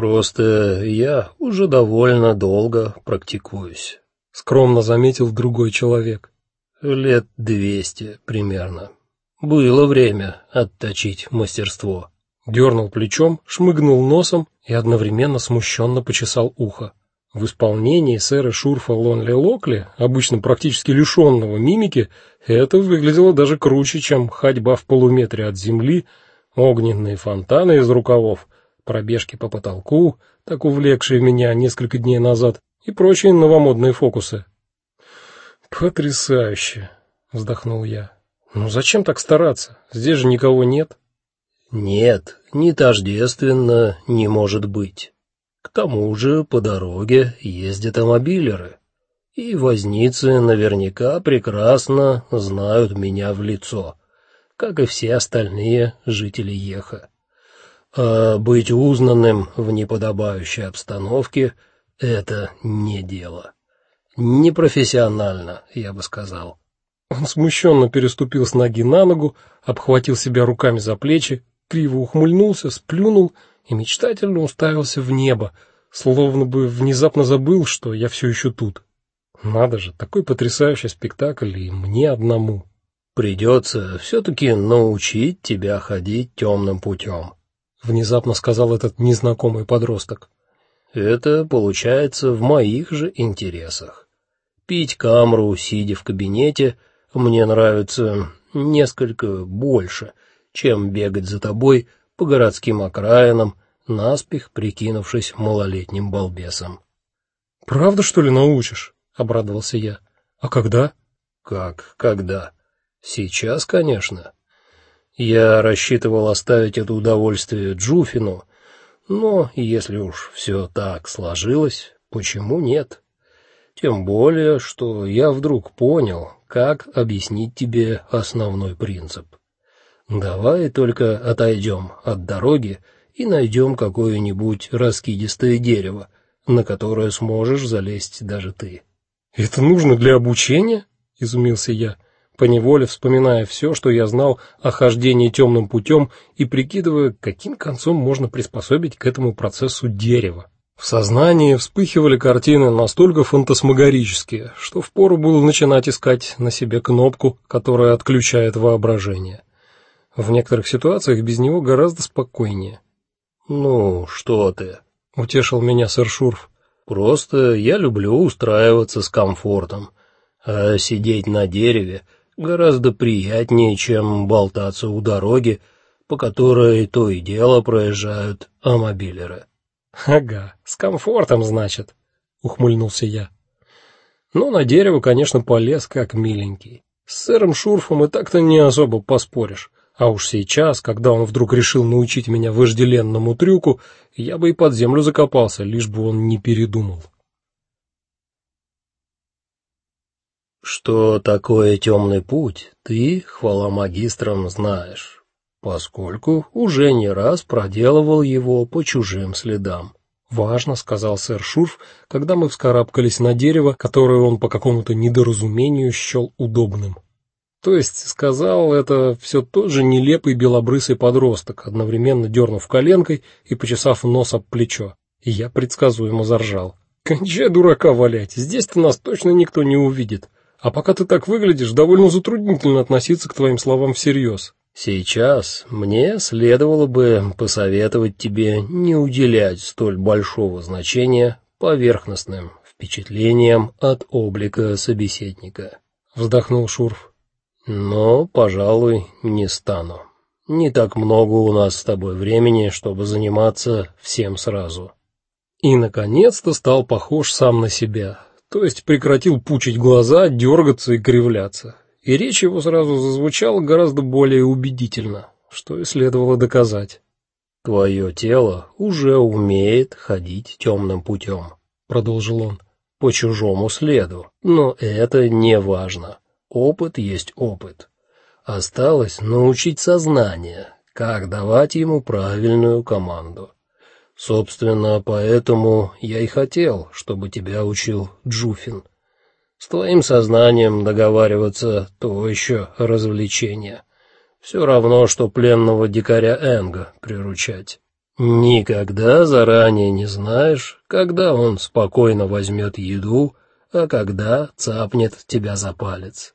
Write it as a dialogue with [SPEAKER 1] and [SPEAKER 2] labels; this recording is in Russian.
[SPEAKER 1] Просто я уже довольно долго практикуюсь,
[SPEAKER 2] скромно заметил другой человек.
[SPEAKER 1] Лет двести примерно. Было время отточить мастерство.
[SPEAKER 2] Дернул плечом, шмыгнул носом и одновременно смущенно почесал ухо. В исполнении сэра Шурфа Лонли Локли, обычно практически лишенного мимики, это выглядело даже круче, чем ходьба в полуметре от земли, огненные фонтаны из рукавов, пробежки по потолку, так увлекшие меня несколько дней назад, и прочие новомодные фокусы. Потрясающе, вздохнул я. Ну зачем так стараться? Здесь же никого нет.
[SPEAKER 1] Нет, не тождественно не может быть. К тому же по дороге ездят амобилеры, и возницы наверняка прекрасно знают меня в лицо, как и все остальные жители Еха. А быть узнанным в неподобающей обстановке это не дело. Непрофессионально, я бы сказал.
[SPEAKER 2] Он смущенно переступил с ноги на ногу, обхватил себя руками за плечи, криво ухмыльнулся, сплюнул и мечтательно уставился в небо, словно бы внезапно забыл, что я все еще тут. Надо же, такой потрясающий спектакль и мне одному.
[SPEAKER 1] Придется все таки научить тебя ходить темным путем», — внезапно сказал этот незнакомый подросток. Это получается в моих же интересах. Пить камру, сидя в кабинете, мне нравится несколько больше, чем бегать за тобой по городским окраинам, наспех прикинувшись малолетним балбесом.
[SPEAKER 2] Правда, что ли, научишь? обрадовался я. А когда?
[SPEAKER 1] Как, когда? Сейчас, конечно. Я рассчитывал оставить это удовольствие Джуфину, но если уж все так сложилось, почему нет? Тем более, что я вдруг понял, как объяснить тебе основной принцип. Давай только отойдем от дороги и найдем какое-нибудь раскидистое дерево, на которое сможешь залезть даже ты.
[SPEAKER 2] Это нужно для обучения? изумился я, поневоле вспоминая все, что я знал о хождении темным путем и прикидывая, каким концом можно приспособить к этому процессу дерево. В сознании вспыхивали картины настолько фантасмагорические, что впору было начинать искать на себе кнопку, которая отключает воображение. В некоторых ситуациях без него гораздо спокойнее.
[SPEAKER 1] Ну, что ты?
[SPEAKER 2] утешил меня сэр Шурф.
[SPEAKER 1] Просто я люблю устраиваться с комфортом, а сидеть на дереве гораздо приятнее, чем болтаться у дороги, по которой то и дело проезжают амобилеры.
[SPEAKER 2] Ага, с комфортом, значит, ухмыльнулся я. Ну, на дерево, конечно, полез как миленький. С сэром Шурфом и так-то не особо поспоришь. А уж сейчас, когда он вдруг решил научить меня вожделенному трюку, я бы и под землю закопался, лишь бы он не передумал.
[SPEAKER 1] Что такое темный путь, ты, хвала магистрам, знаешь поскольку уже не раз проделывал его по чужим следам.
[SPEAKER 2] Важно, сказал сэр Шурф, когда мы вскарабкались на дерево, которое он по какому-то недоразумению счел удобным. То есть сказал это все тот же нелепый белобрысый подросток, одновременно дернув коленкой и почесав нос об плечо. Я предсказуемо заржал. Кончай дурака валять, здесь-то нас точно никто не увидит. А пока ты так выглядишь, довольно затруднительно относиться к твоим словам всерьез.
[SPEAKER 1] Сейчас мне следовало бы посоветовать тебе не уделять столь большого значения поверхностным впечатлениям от облика собеседника, вздохнул Шурф. Но, пожалуй, не стану. Не так много у нас с тобой времени, чтобы заниматься всем сразу.
[SPEAKER 2] И наконец-то стал похож сам на себя, то есть прекратил пучить глаза, дергаться и кривляться и речь его сразу зазвучала гораздо более убедительно, что и следовало доказать.
[SPEAKER 1] Твое тело уже умеет ходить темным путем», — продолжил он, по чужому следу. Но это не важно. Опыт есть опыт. Осталось научить сознание, как давать ему правильную команду. Собственно, поэтому я и хотел, чтобы тебя учил Джуфин. С твоим сознанием договариваться то еще развлечение. Все равно что пленного дикаря Энга приручать. Никогда заранее не знаешь, когда он спокойно возьмет еду, а когда цапнет тебя за палец.